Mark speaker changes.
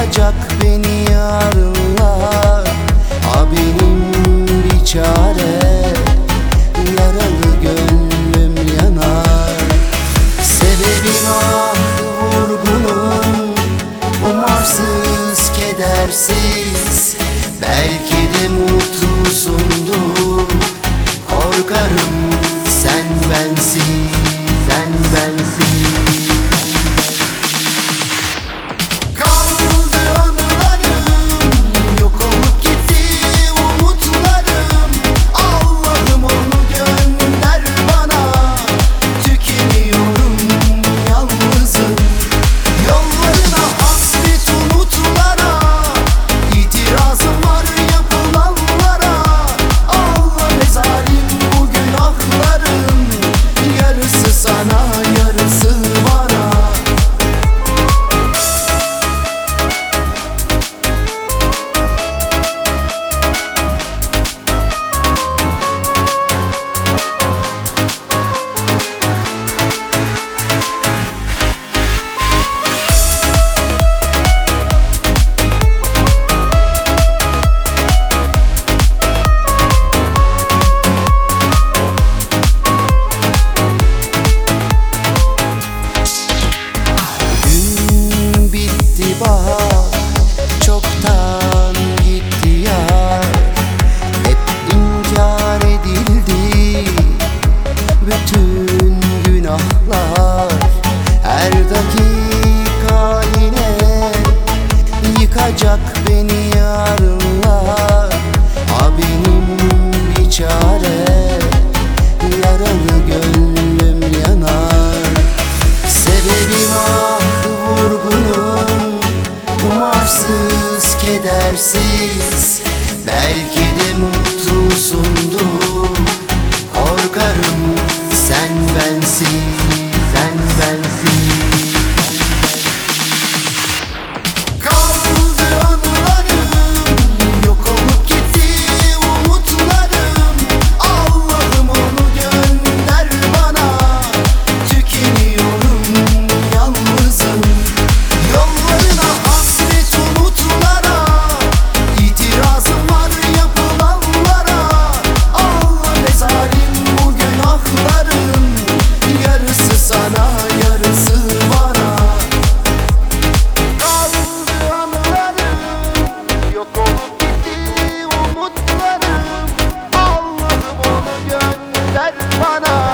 Speaker 1: Alacak beni yarınlar. Ha benim bir çare Yaralı gönlüm yanar. Sebebim ah vurgunum Umarsız kedersiz. Belki de mutlu sana seas. They wanna